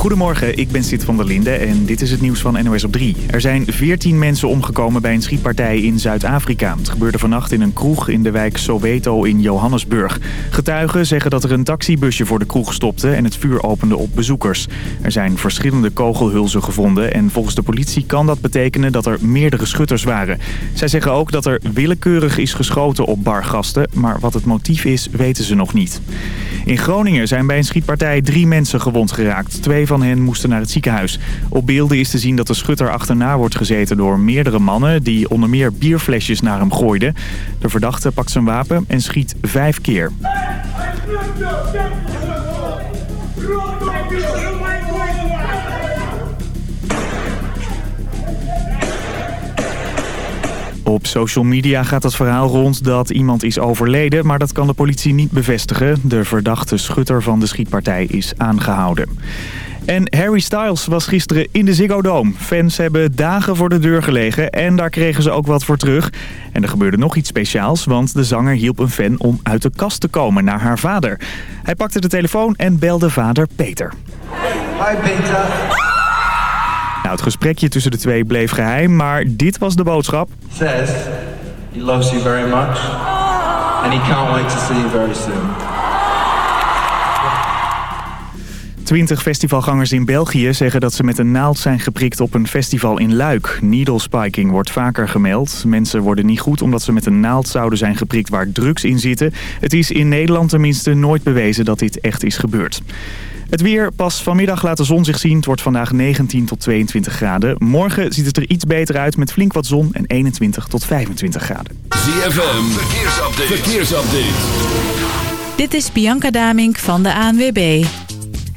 Goedemorgen, ik ben Sid van der Linde en dit is het nieuws van NOS op 3. Er zijn 14 mensen omgekomen bij een schietpartij in Zuid-Afrika. Het gebeurde vannacht in een kroeg in de wijk Soweto in Johannesburg. Getuigen zeggen dat er een taxibusje voor de kroeg stopte en het vuur opende op bezoekers. Er zijn verschillende kogelhulzen gevonden en volgens de politie kan dat betekenen dat er meerdere schutters waren. Zij zeggen ook dat er willekeurig is geschoten op bargasten, maar wat het motief is weten ze nog niet. In Groningen zijn bij een schietpartij drie mensen gewond geraakt. Twee van hen moesten naar het ziekenhuis. Op beelden is te zien dat de schutter achterna wordt gezeten door meerdere mannen... die onder meer bierflesjes naar hem gooiden. De verdachte pakt zijn wapen en schiet vijf keer. Op social media gaat het verhaal rond dat iemand is overleden, maar dat kan de politie niet bevestigen. De verdachte schutter van de schietpartij is aangehouden. En Harry Styles was gisteren in de Ziggo Dome. Fans hebben dagen voor de deur gelegen en daar kregen ze ook wat voor terug. En er gebeurde nog iets speciaals, want de zanger hielp een fan om uit de kast te komen naar haar vader. Hij pakte de telefoon en belde vader Peter. Hi Peter. Nou, het gesprekje tussen de twee bleef geheim, maar dit was de boodschap. Says he loves you very much and he can't wait to see you very soon. Twintig festivalgangers in België zeggen dat ze met een naald zijn geprikt op een festival in Luik. Needle spiking wordt vaker gemeld. Mensen worden niet goed omdat ze met een naald zouden zijn geprikt waar drugs in zitten. Het is in Nederland tenminste nooit bewezen dat dit echt is gebeurd. Het weer, pas vanmiddag laat de zon zich zien. Het wordt vandaag 19 tot 22 graden. Morgen ziet het er iets beter uit met flink wat zon en 21 tot 25 graden. ZFM, verkeersupdate. verkeersupdate. Dit is Bianca Damink van de ANWB.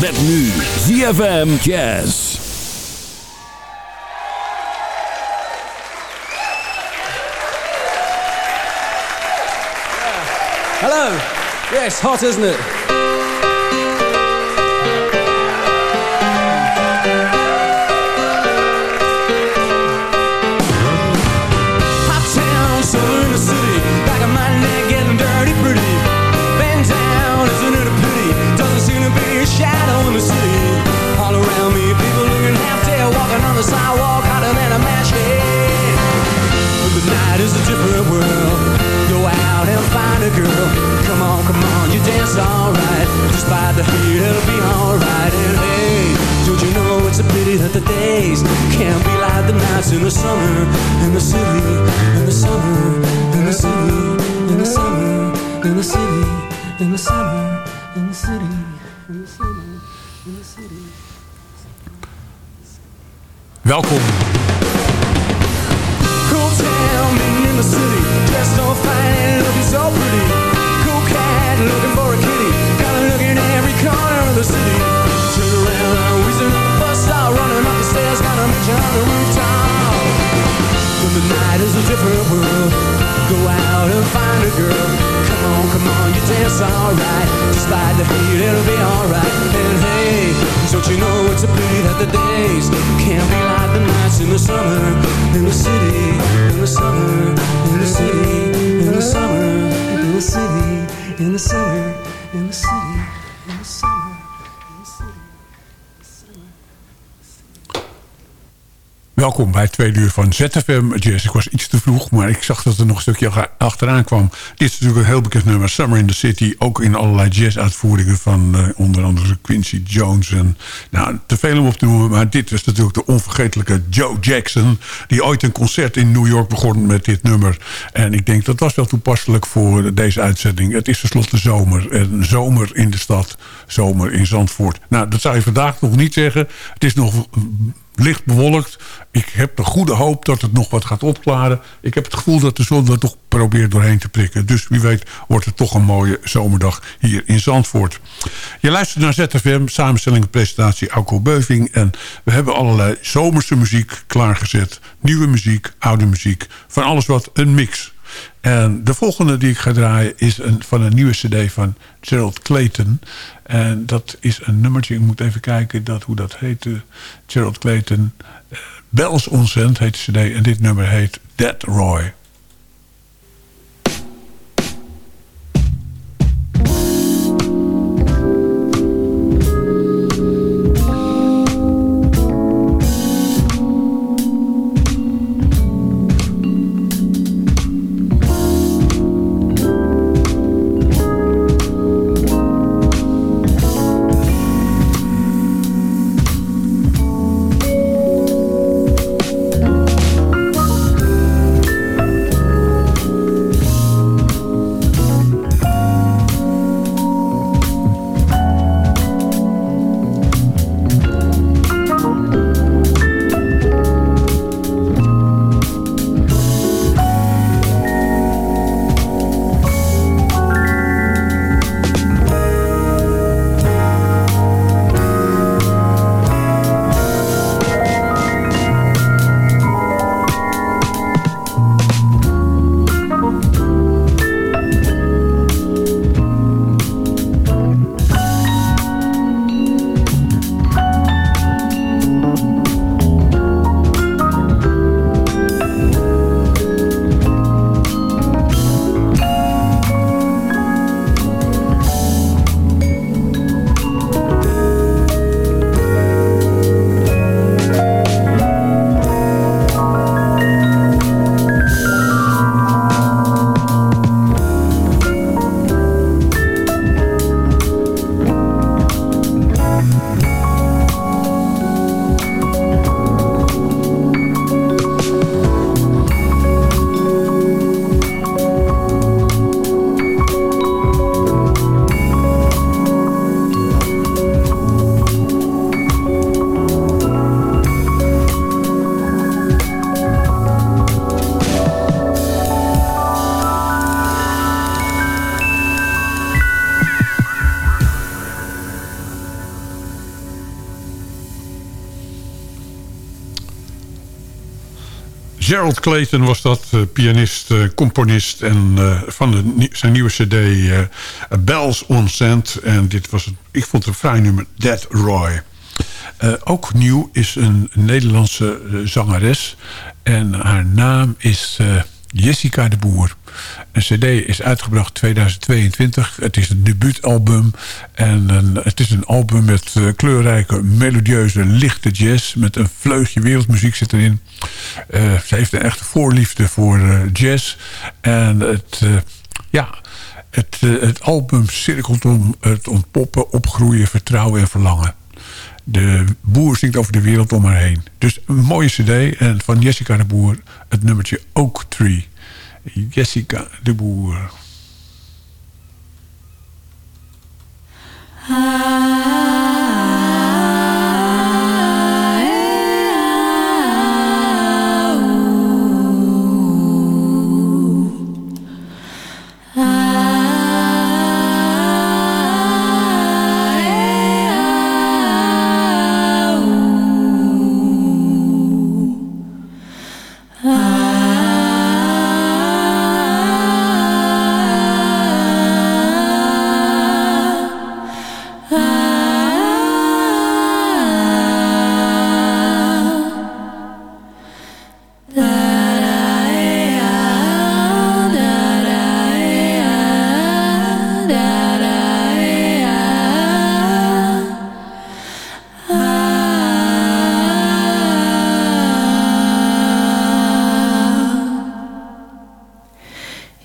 Met nu ZFM Jazz. Hello. Yes, hot, isn't it? Alright. Despite the heat, it'll be alright. And hey, don't you know it's a pity that the days can't be like the nights in the summer, in the city, in the summer, in the city, in the summer, in the city, in the summer, in the city, in the summer, in the city. Welkom. So pretty Cool cat, looking for a kitty. Gotta every corner of the city. Turn around, the bus stop, running up the stairs, got a mention on the rooftop. When the night is a different world, go out and find a girl. Come on, come on, you dance alright. Despite the heat, it'll be alright. And hey, don't you know it's a pity that the days can't be like the nights in the summer, in the city, in the summer, in the city, the summer, in the city in the summer, in the city, Welkom bij het tweede uur van ZFM Jazz. Ik was iets te vroeg, maar ik zag dat er nog een stukje achteraan kwam. Dit is natuurlijk een heel bekend nummer, Summer in the City. Ook in allerlei jazz-uitvoeringen van uh, onder andere Quincy Jones. En, nou, te veel om op te noemen, maar dit was natuurlijk de onvergetelijke Joe Jackson... die ooit een concert in New York begon met dit nummer. En ik denk dat was wel toepasselijk voor deze uitzending. Het is tenslotte zomer. En zomer in de stad, zomer in Zandvoort. Nou, dat zou je vandaag nog niet zeggen. Het is nog licht bewolkt. Ik heb de goede hoop dat het nog wat gaat opklaren. Ik heb het gevoel dat de zon er toch probeert doorheen te prikken. Dus wie weet wordt het toch een mooie zomerdag hier in Zandvoort. Je luistert naar ZFM, samenstelling en presentatie Alco Beuving. En we hebben allerlei zomerse muziek klaargezet. Nieuwe muziek, oude muziek. Van alles wat, een mix. En de volgende die ik ga draaien is een, van een nieuwe cd van Gerald Clayton. En dat is een nummertje, ik moet even kijken dat, hoe dat heet. Gerald Clayton, uh, Bells on Sand heet de cd. En dit nummer heet Dead Roy. Gerald Clayton was dat, uh, pianist, uh, componist... en uh, van zijn nieuwe cd Bells on Sand. En dit was, een, ik vond het een fraai nummer, Dead Roy. ook nieuw is een Nederlandse zangeres. En haar naam is Jessica de Boer. Een cd is uitgebracht 2022. Het is een debuutalbum. En het is een album met uh, kleurrijke, melodieuze, lichte jazz. Met een vleugje wereldmuziek zit erin. Uh, ze heeft een echte voorliefde voor uh, jazz. En het, ja, het album cirkelt om het ontpoppen, opgroeien, vertrouwen en verlangen. De boer zingt over de wereld om haar heen. Dus een mooie cd. En van Jessica de Boer het nummertje Oak Tree. Jessica de Boer.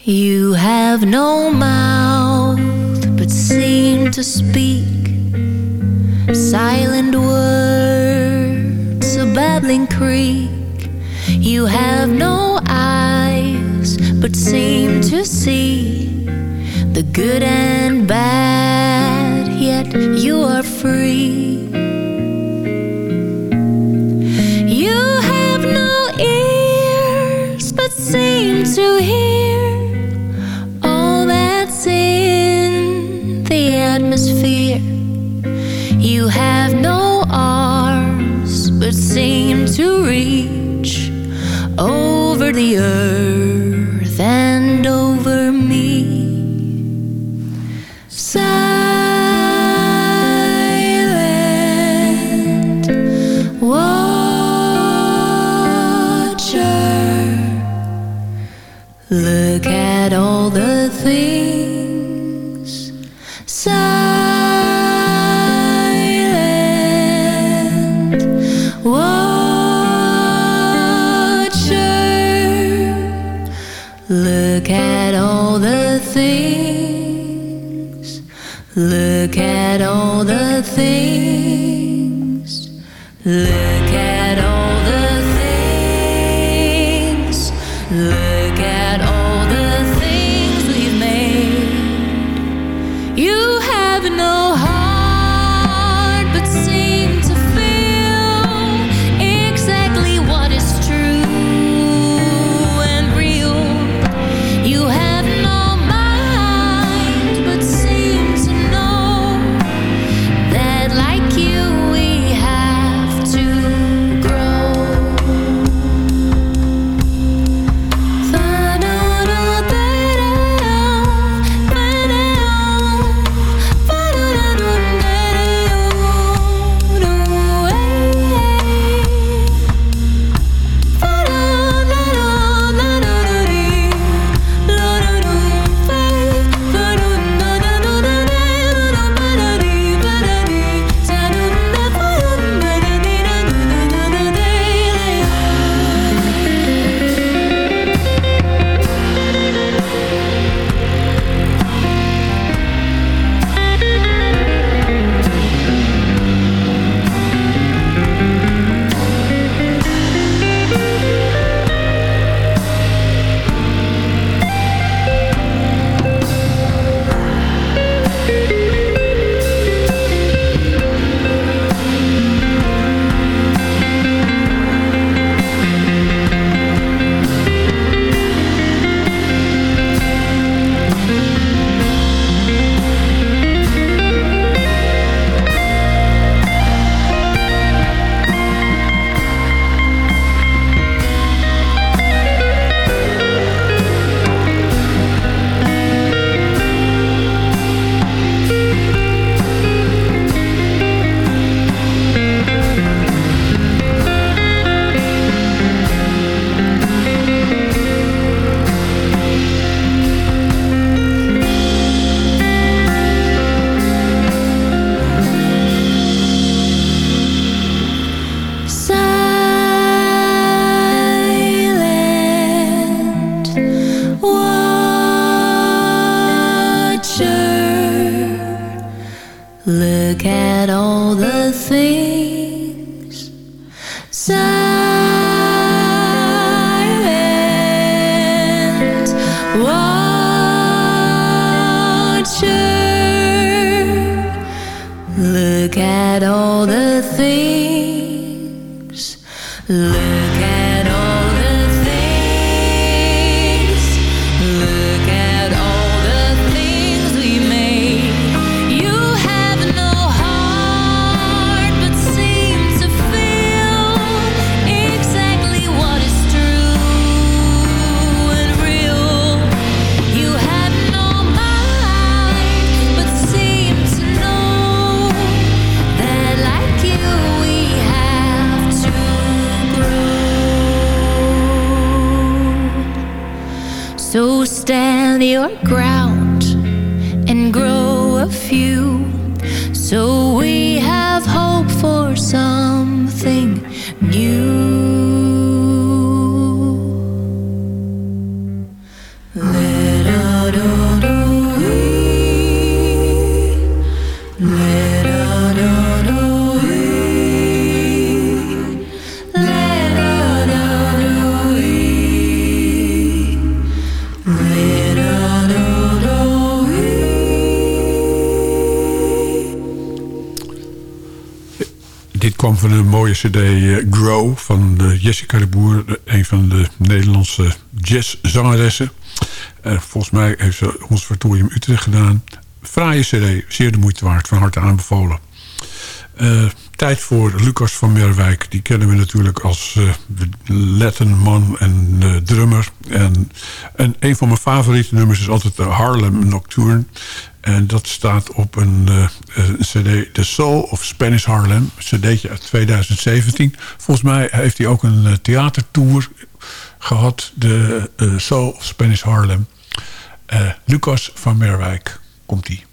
You have no mouth but seem to speak silent words, a babbling creek. You have no eyes but seem to see the good and bad, Look at all the things. So cd eh, Grow van uh, Jessica de Boer. Een van de Nederlandse jazzzangeressen. volgens mij heeft ze ons Vertorium Utrecht gedaan. Fraaie cd, zeer de moeite waard. Van harte aanbevolen. Eh, tijd voor Lucas van Merwijk. Die kennen we natuurlijk als uh, Lettenman en uh, drummer. En, en een van mijn favoriete nummers is altijd de Harlem Nocturne. En dat staat op een, een cd, The Soul of Spanish Harlem. Een uit 2017. Volgens mij heeft hij ook een theatertour gehad. De Soul of Spanish Harlem. Lucas van Merwijk komt-ie.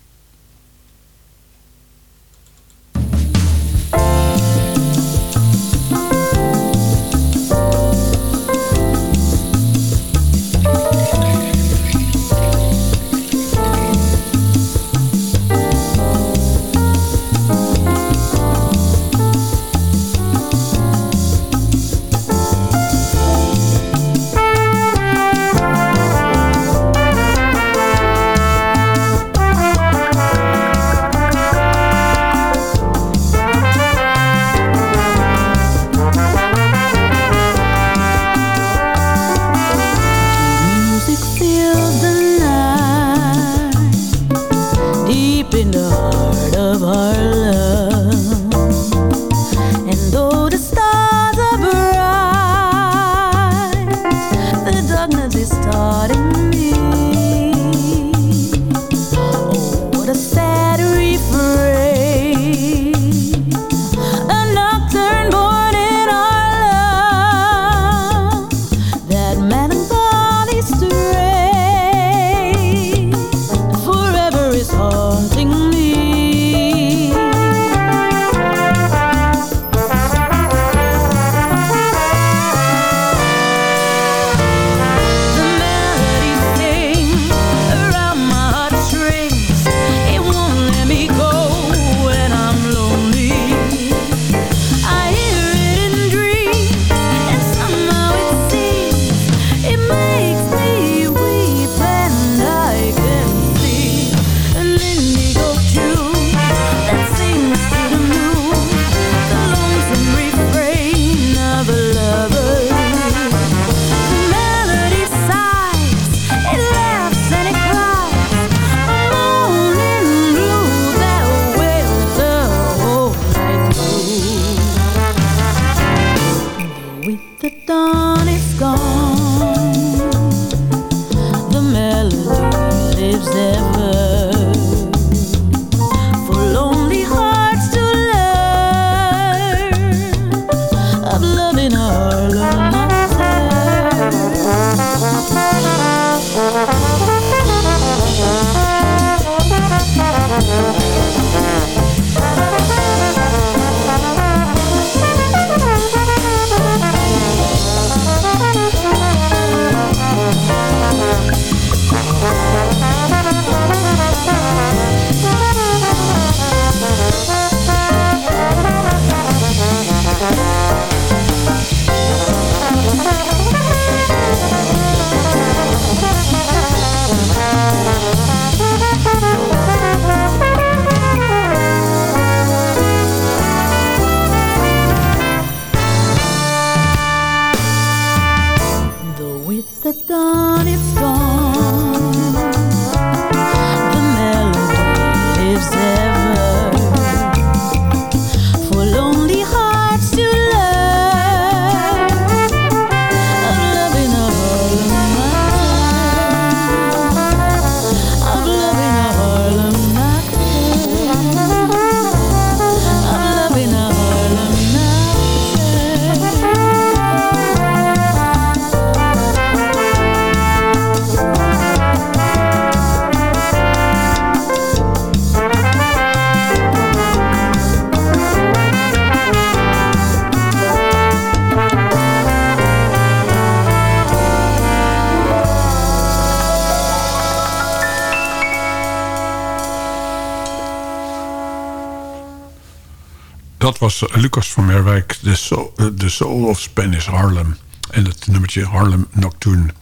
Lucas van Merwijk, The Soul, The Soul of Spanish Harlem. En het nummertje Harlem Nocturne.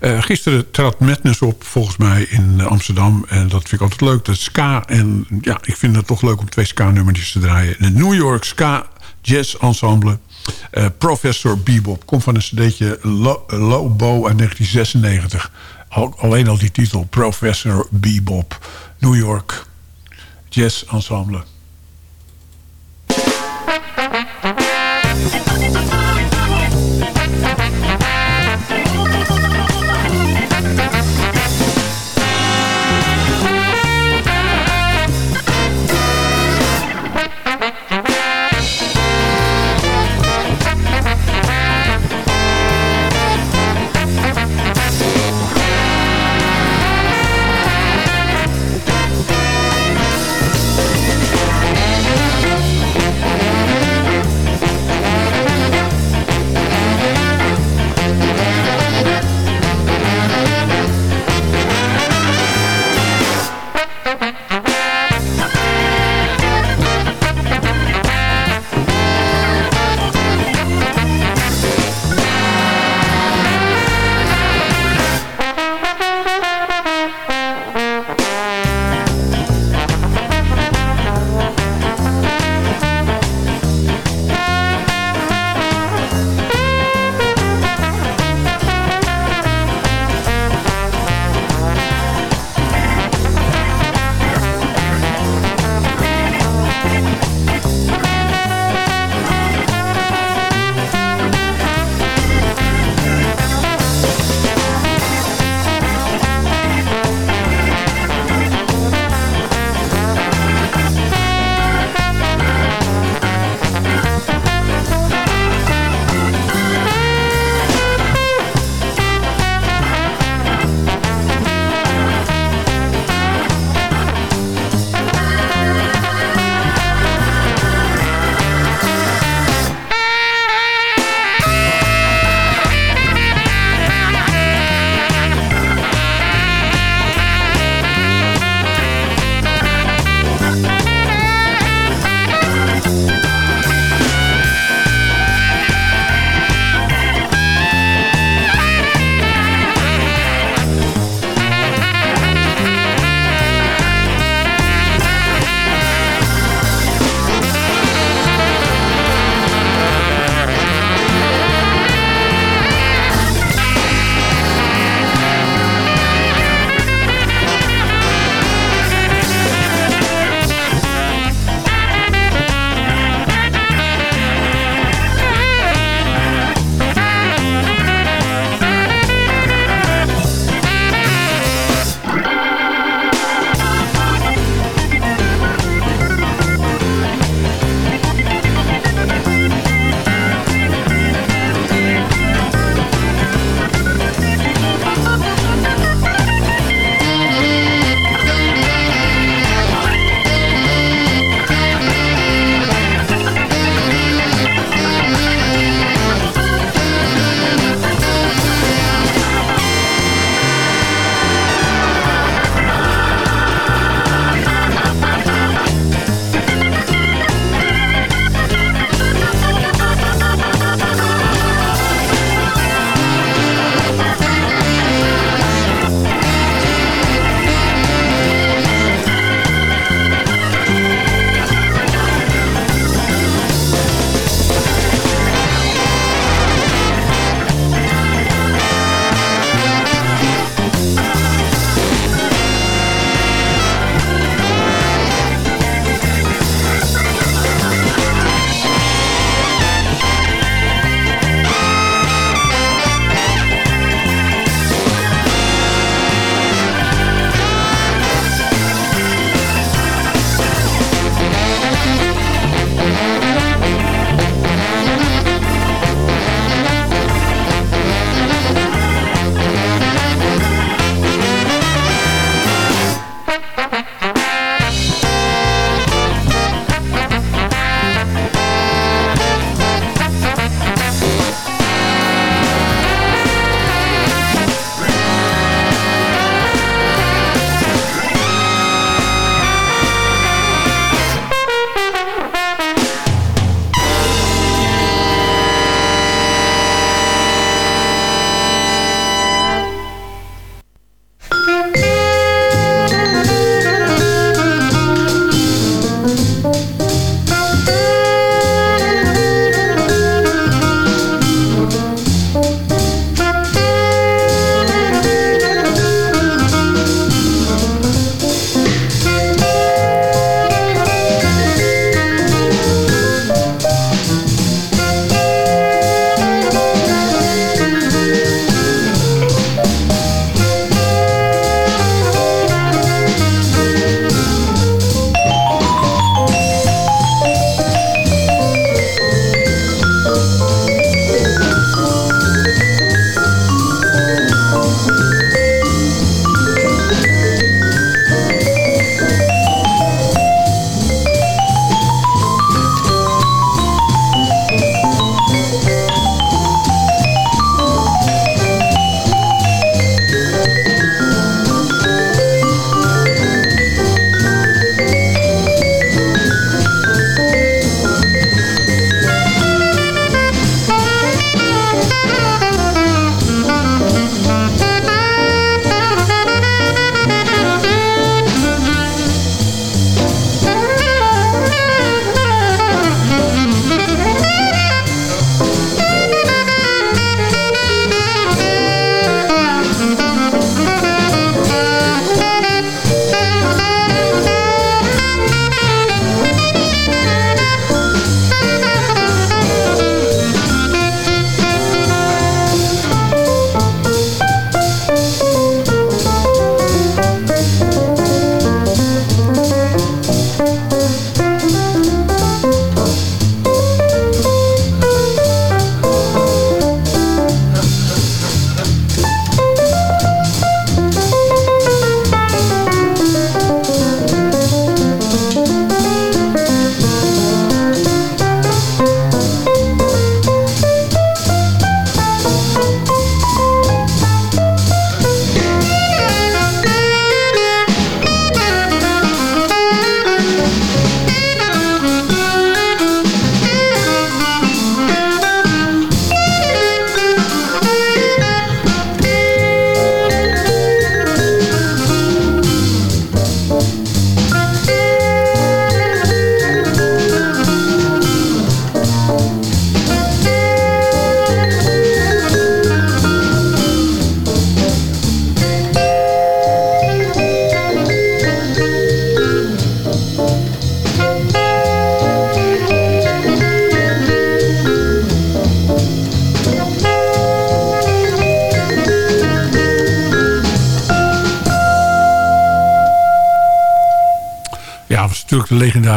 Uh, gisteren trad Madness op, volgens mij, in Amsterdam. En dat vind ik altijd leuk. Dat ska. En ja, ik vind het toch leuk om twee ska-nummertjes te draaien. De New York Ska Jazz Ensemble. Professor Bebop. Komt van een cd'tje Low Bow uit 1996. Al, alleen al die titel. Professor Bebop. New York Jazz Ensemble.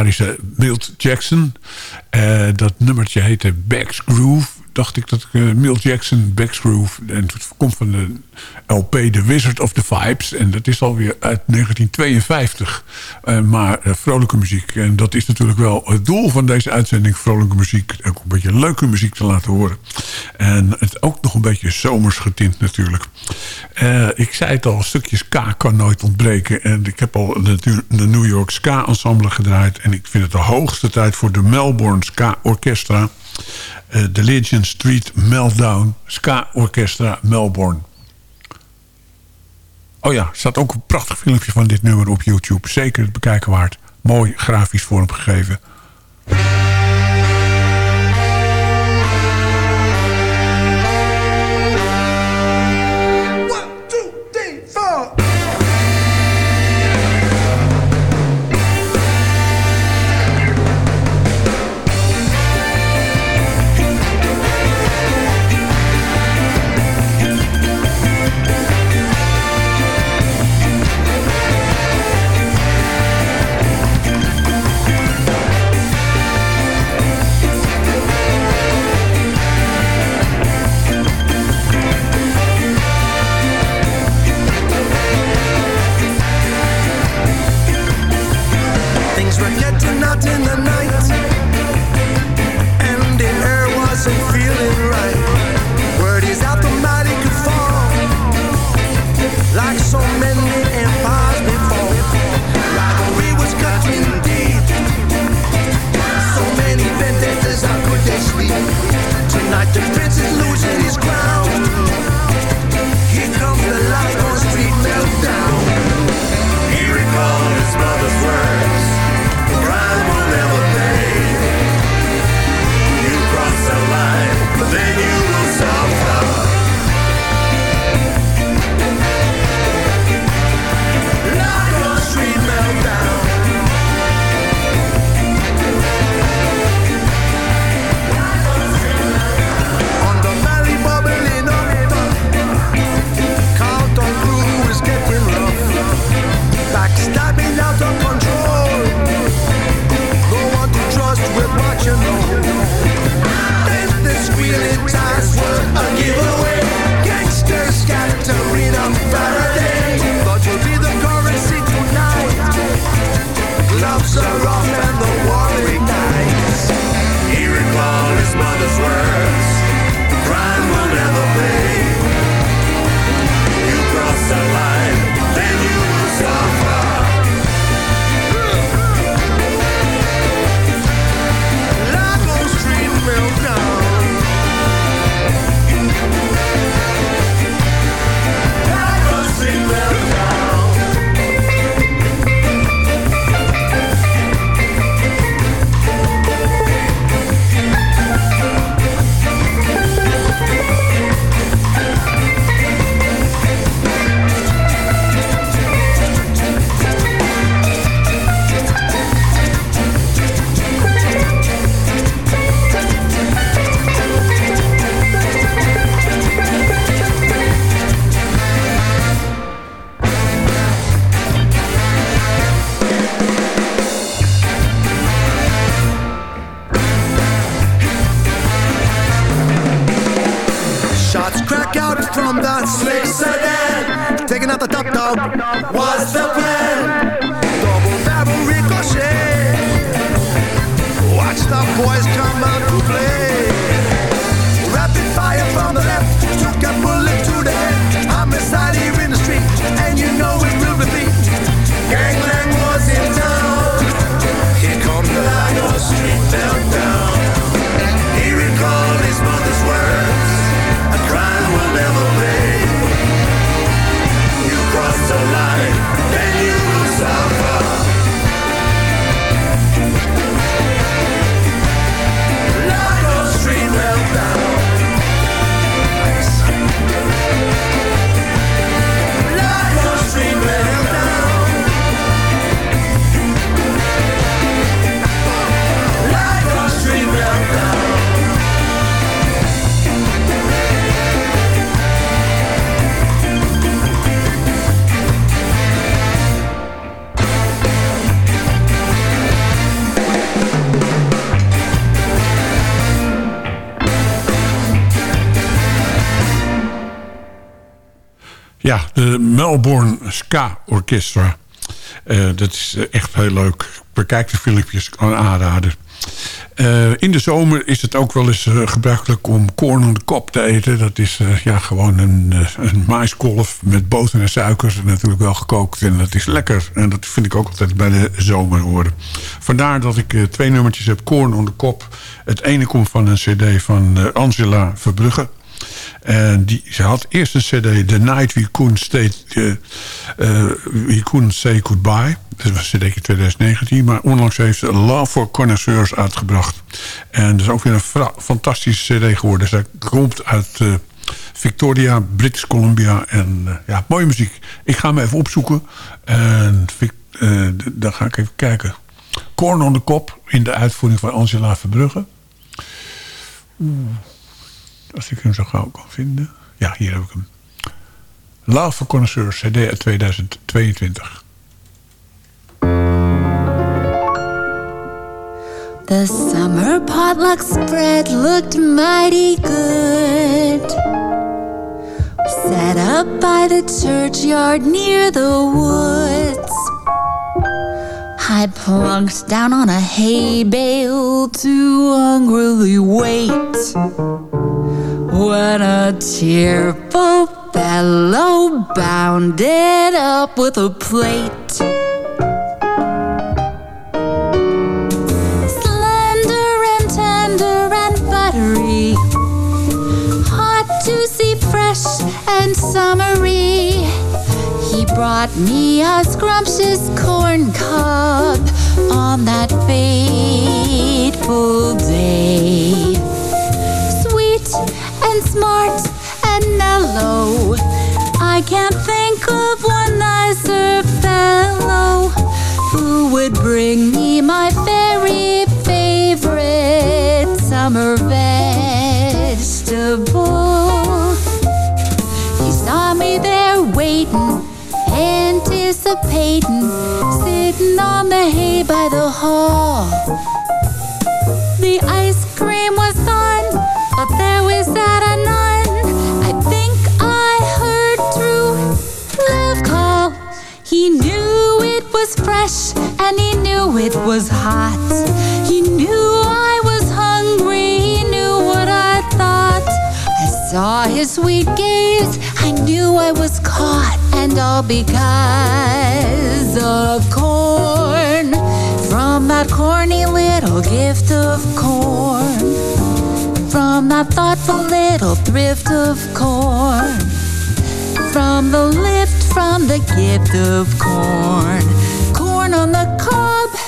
Legendarische Milt Jackson. Eh, dat nummertje heette Back's Groove. Dacht ik dat uh, Milt Jackson, Back's Groove. En het komt van de LP The Wizard of the Vibes. En dat is alweer uit 1952. Uh, maar vrolijke muziek. En dat is natuurlijk wel het doel van deze uitzending. Vrolijke muziek. Ook een beetje leuke muziek te laten horen. En het ook nog een beetje zomers getint natuurlijk. Uh, ik zei het al, stukjes K kan nooit ontbreken. En ik heb al de, de New York Ska Ensemble gedraaid. En ik vind het de hoogste tijd voor de Melbourne Ska Orchestra. De Legion Street Meltdown Ska Orchestra Melbourne. Oh ja, er staat ook een prachtig filmpje van dit nummer op YouTube. Zeker het bekijken waard. Mooi grafisch vormgegeven. De Melbourne Ska Orchestra. Eh, dat is eh, echt heel leuk. Bekijk de filmpjes, kan aanraden. Eh, in de zomer is het ook wel eens eh, gebruikelijk om korn on de kop te eten. Dat is eh, ja, gewoon een, eh, een maiskolf met boter en suiker. Natuurlijk wel gekookt en dat is lekker. En dat vind ik ook altijd bij de zomer horen. Vandaar dat ik eh, twee nummertjes heb. Korn on de kop. Het ene komt van een cd van eh, Angela Verbrugge. En die, ze had eerst een cd, The Night We Couldn't Stay, eh, eh, We Couldn't Say Goodbye. Dat was een cd in 2019. Maar onlangs heeft ze Love for Connoisseurs uitgebracht. En dat is ook weer een fantastische cd geworden. Zij komt uit eh, Victoria, British Columbia. En ja, mooie muziek. Ik ga hem even opzoeken. En d- dan ga ik even kijken. Korn on the Kop in de uitvoering van Angela Verbrugge. Als ik hem zo gauw kan vinden. Ja, hier heb ik hem. Love for Connoisseurs, CD uit 2022. The summer potluck spread looked mighty good. Set up by the churchyard near the woods. I plunked down on a hay bale to hungrily wait. When a cheerful fellow bounded up with a plate. Slender and tender and buttery. Hot, juicy, fresh, and summery. He brought me a scrumptious corn cob on that fateful day. And smart and mellow. I can't think of one nicer fellow who would bring me my very favorite summer vegetable. He saw me there waiting, anticipating, sitting on the hay by the hall. The ice cream was done, but there was that and he knew it was hot. He knew I was hungry, he knew what I thought. I saw his sweet gaze, I knew I was caught, and all because of corn. From that corny little gift of corn. From that thoughtful little thrift of corn. From the lift from the gift of corn. On the cob.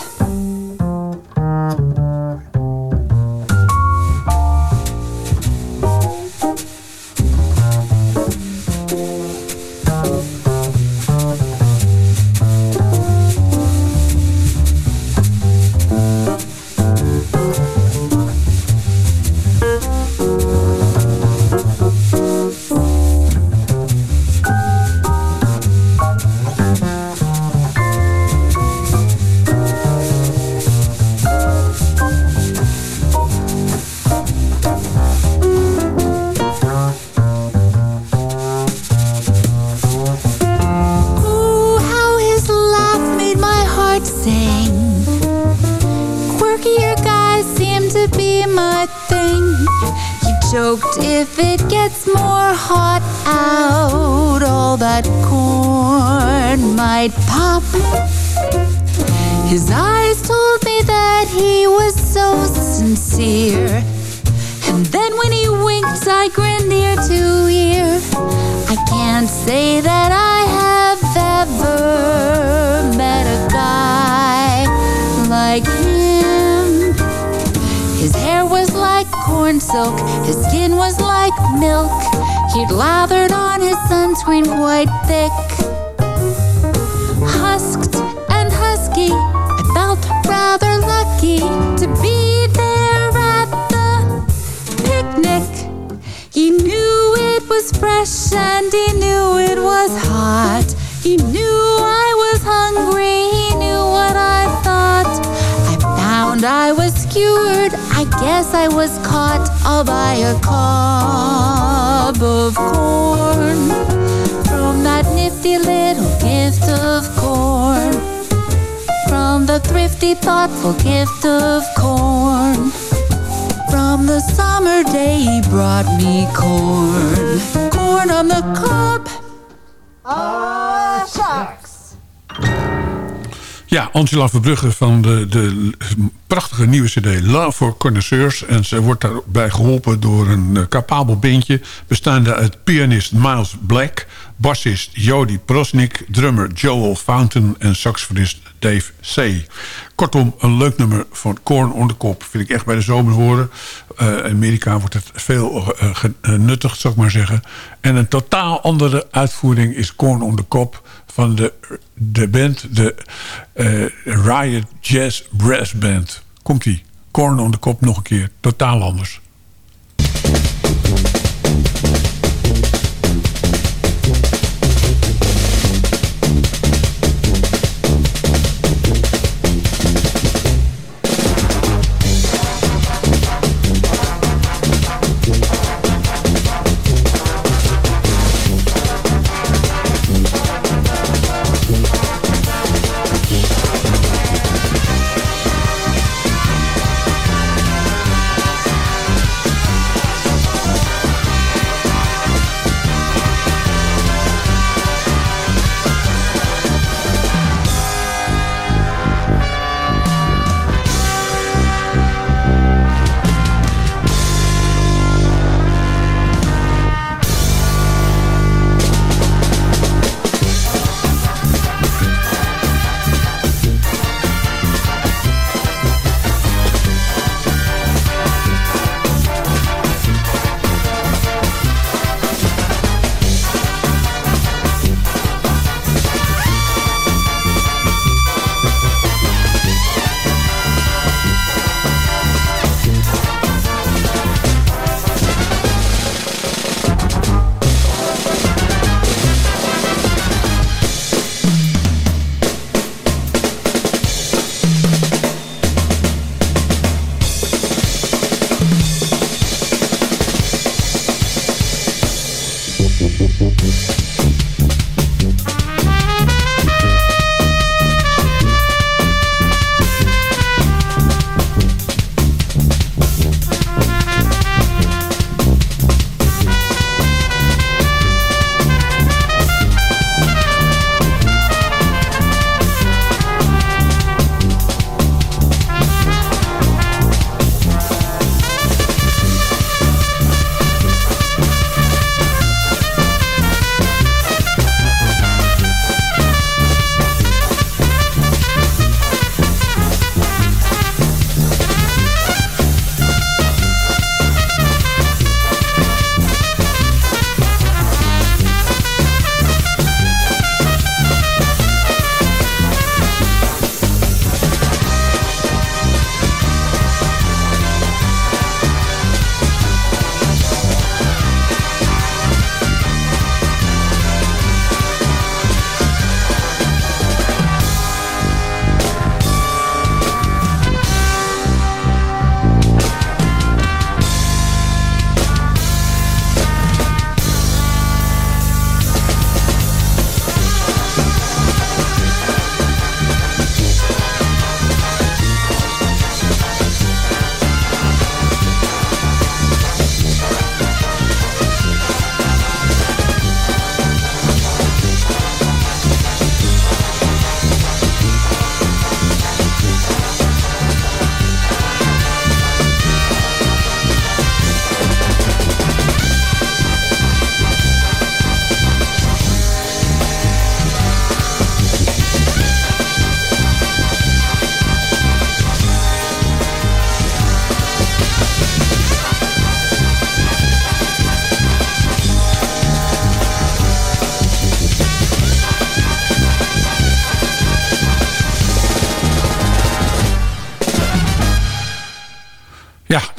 Fresh and he knew it was hot. He knew I was hungry, he knew what I thought. I found I was skewered, I guess I was caught all by a cob of corn. From that nifty little gift of corn. From the thrifty, thoughtful gift of corn. From the summer day he brought me corn. Corn on the cob. Ah, shucks. Ja, Angela Verbrugge van de, de prachtige nieuwe cd Love for Connoisseurs. En ze wordt daarbij geholpen door een eh, capabel bandje... bestaande uit pianist Miles Black... bassist Jody Prosnik, drummer Joel Fountain... en saxofonist Dave C. Kortom, een leuk nummer van Korn on the Kop. Vind ik echt bij de zomer horen. Eh, in Amerika wordt het veel eh, genuttigd, zou ik maar zeggen. En een totaal andere uitvoering is Korn on the Kop van de, de band, de eh, Riot Jazz Brass Band. Komt-ie. Korn on the kop nog een keer. Totaal anders.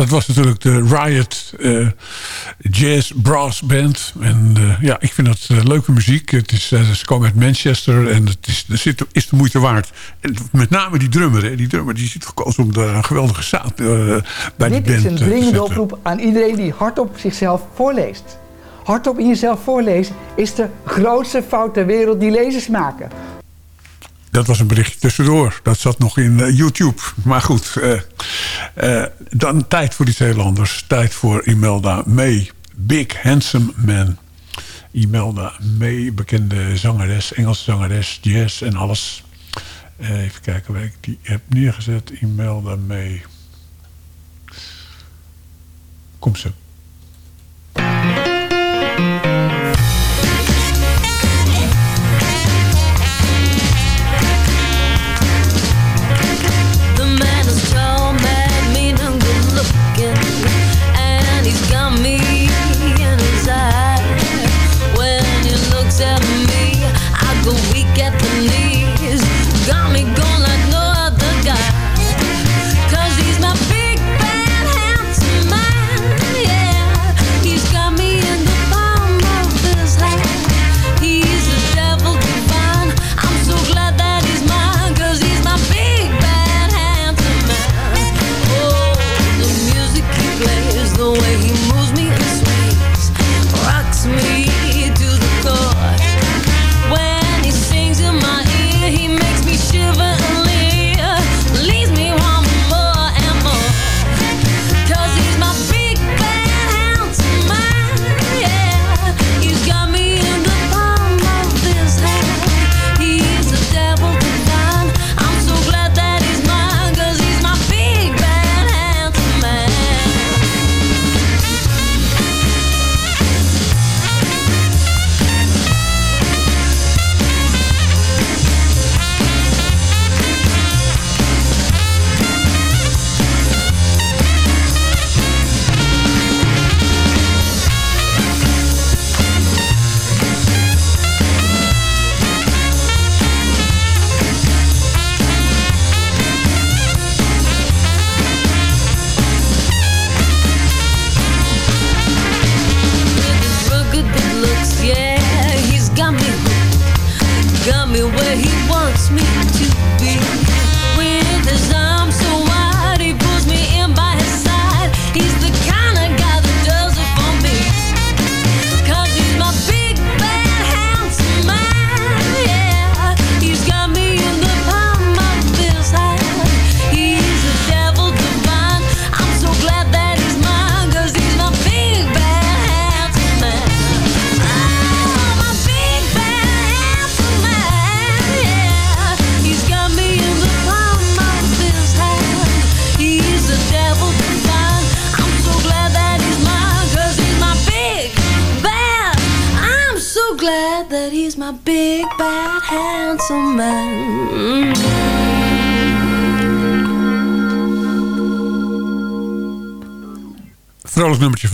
dat was natuurlijk de Riot uh, Jazz Brass Band. En eh, ja, ik vind dat eh, leuke muziek. Het is, ze komen uit Manchester en het is, het is de moeite waard. En met name die drummer. Die drummer die zit gekozen om daar een geweldige zaad bij Dit die band te Dit is een dringende oproep aan iedereen die hardop zichzelf voorleest. Hardop in jezelf voorleest is de grootste fout ter wereld die lezers maken. Dat was een berichtje tussendoor. Dat zat nog in eh, YouTube. Maar goed, eh, eh, dan tijd voor die Zeelanders. Tijd voor Imelda May. Big Handsome Man. Imelda May, bekende zangeres, Engelse zangeres, jazz en alles. even kijken waar ik die heb neergezet. Imelda May. Kom ze.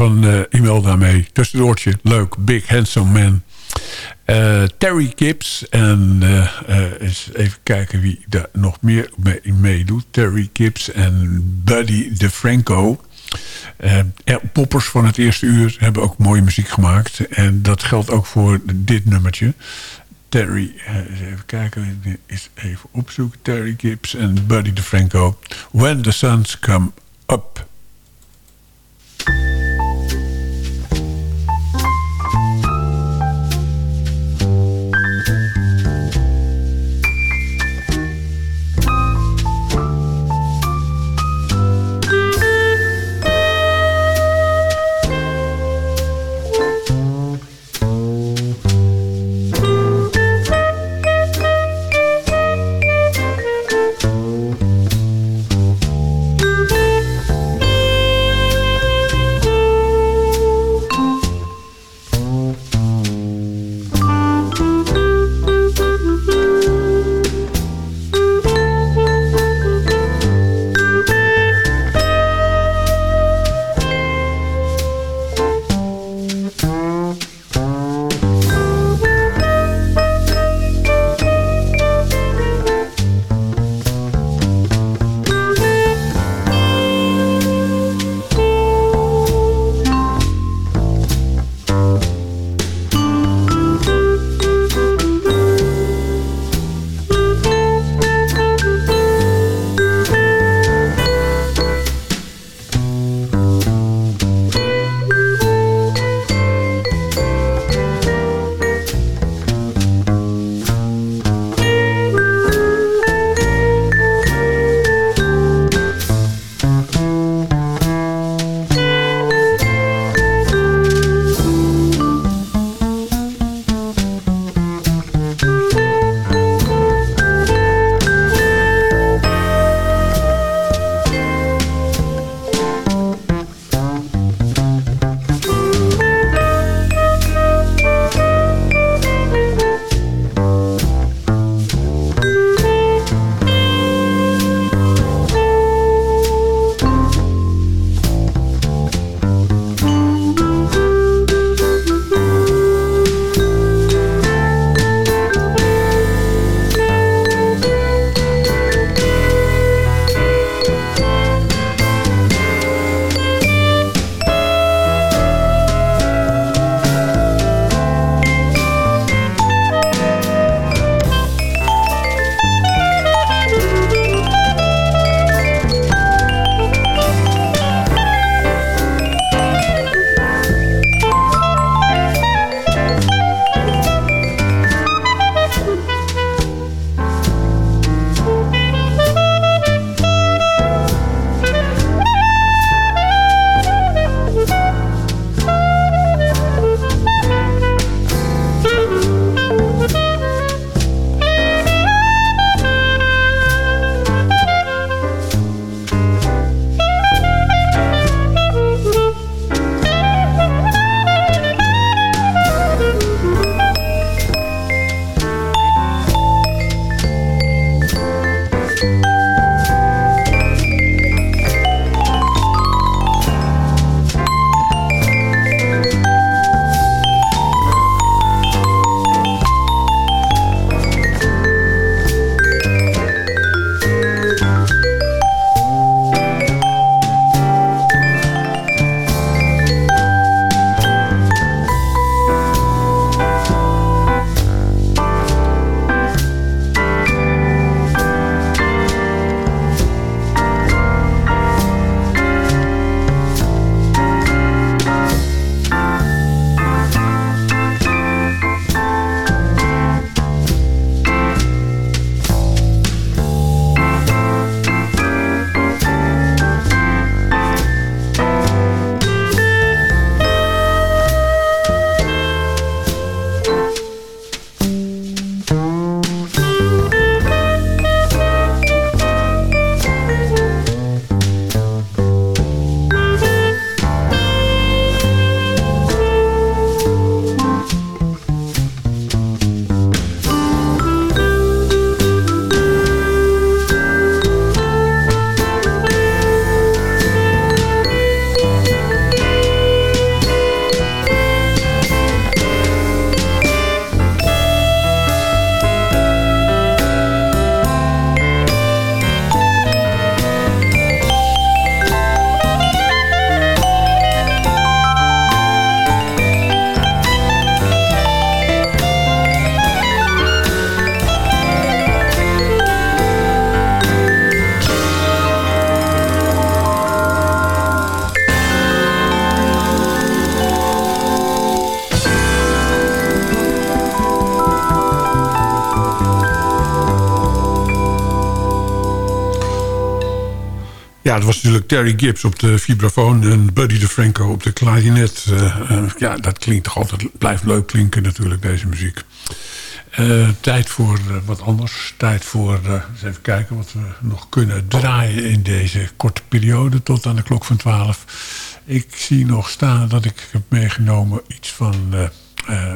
van eh, Imelda mee. Tussendoortje, leuk. Big Handsome Man. Eh, Terry Gibbs. En uh, eens even kijken wie daar nog meer mee, mee doet. Terry Gibbs en Buddy DeFranco. poppers van het eerste uur hebben ook mooie muziek gemaakt. En dat geldt ook voor dit nummertje. Terry, even kijken, is even opzoeken. Terry Gibbs en Buddy DeFranco. When the Suns Come Up. Terry Gibbs op de vibrafoon... en Buddy DeFranco op de klarinet. Eh, eh, ja, dat klinkt toch altijd... blijft leuk klinken natuurlijk, deze muziek. Eh, tijd voor wat anders. Tijd voor, eens even kijken wat we nog kunnen draaien... in deze korte periode tot aan de klok van 12. Ik zie nog staan dat ik heb meegenomen iets van...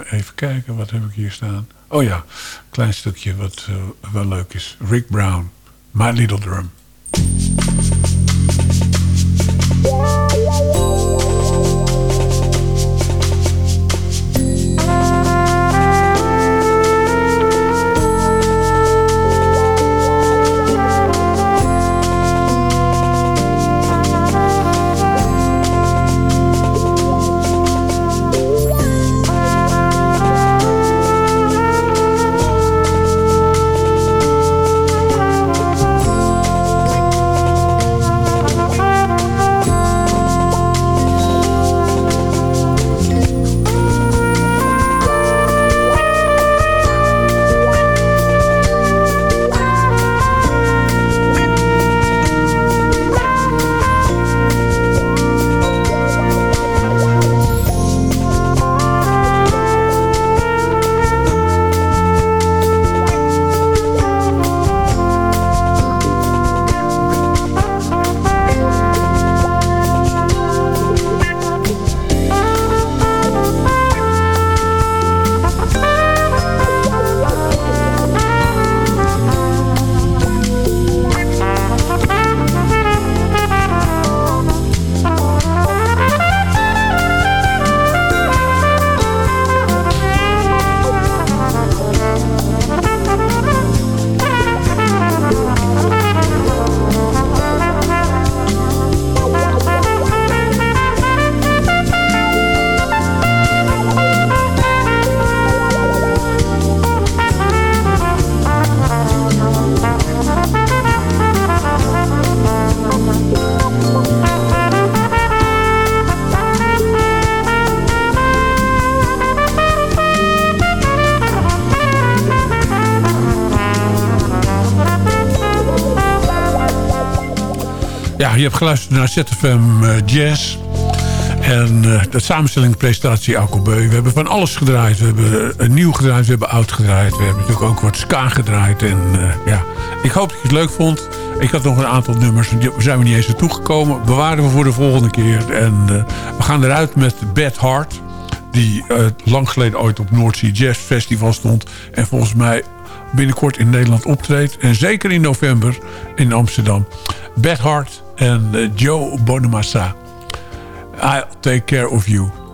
even kijken, wat heb ik hier staan? Oh ja, een klein stukje wat wel leuk is. Rick Brown, My Little Drum. Je hebt geluisterd naar ZFM eh, Jazz. En eh, de samenstelling, presentatie, Alco Beu. We hebben van alles gedraaid. We hebben een nieuw gedraaid, we hebben oud gedraaid. We hebben natuurlijk ook wat ska gedraaid. En ja, ik hoop dat je het leuk vond. Ik had nog een aantal nummers, die zijn we niet eens naartoe gekomen. Bewaren we voor de volgende keer. En we gaan eruit met Bad Heart. Die lang geleden ooit op Noordzee Jazz Festival stond. En volgens mij binnenkort in Nederland optreedt. En zeker in november in Amsterdam. Bad Heart en eh, Joe Bonamassa. I'll take care of you.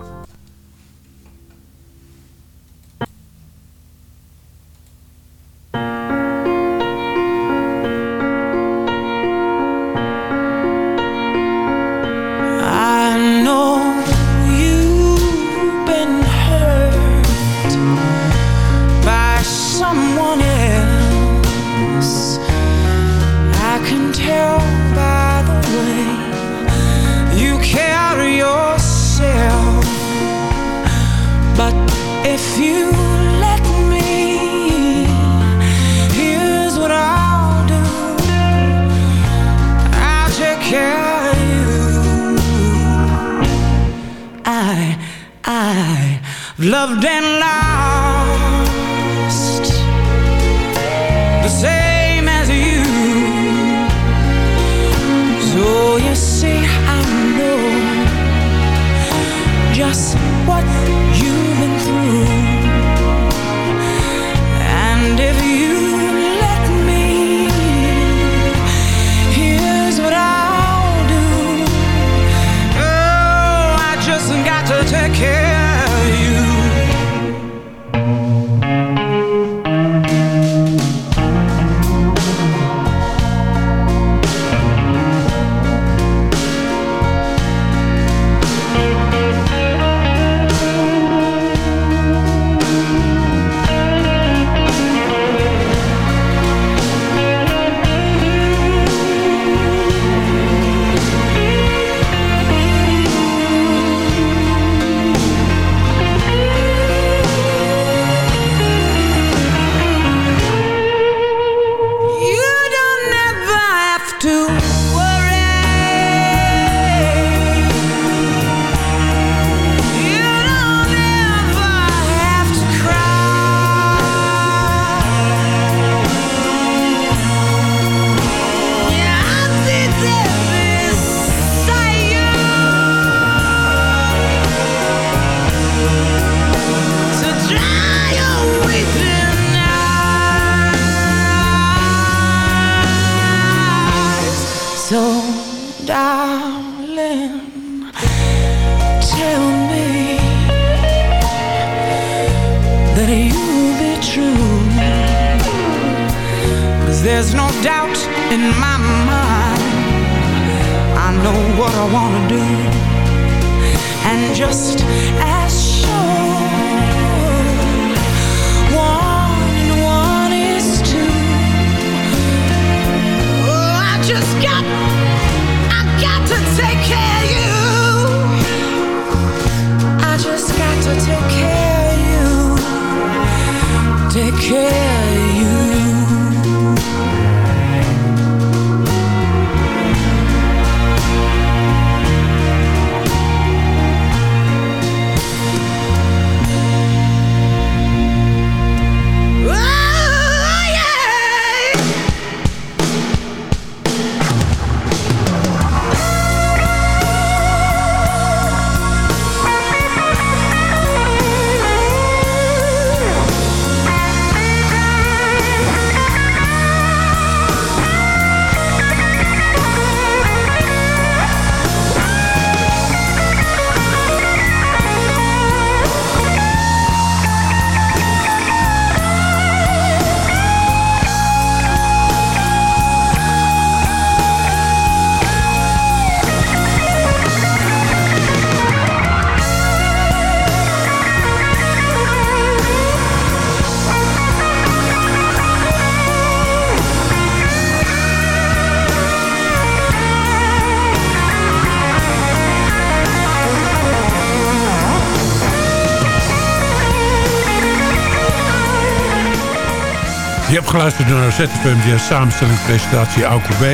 Geluisterd naar ZFM samenstelling presentatie Auke B.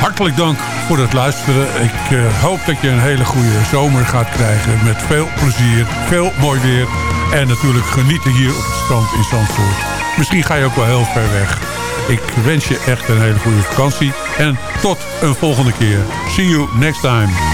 Hartelijk dank voor het luisteren. Ik eh, hoop dat je een hele goede zomer gaat krijgen. Met veel plezier, veel mooi weer. En natuurlijk genieten hier op het strand in Zandvoort. Misschien ga je ook wel heel ver weg. Ik wens je echt een hele goede vakantie. En tot een volgende keer. See you next time.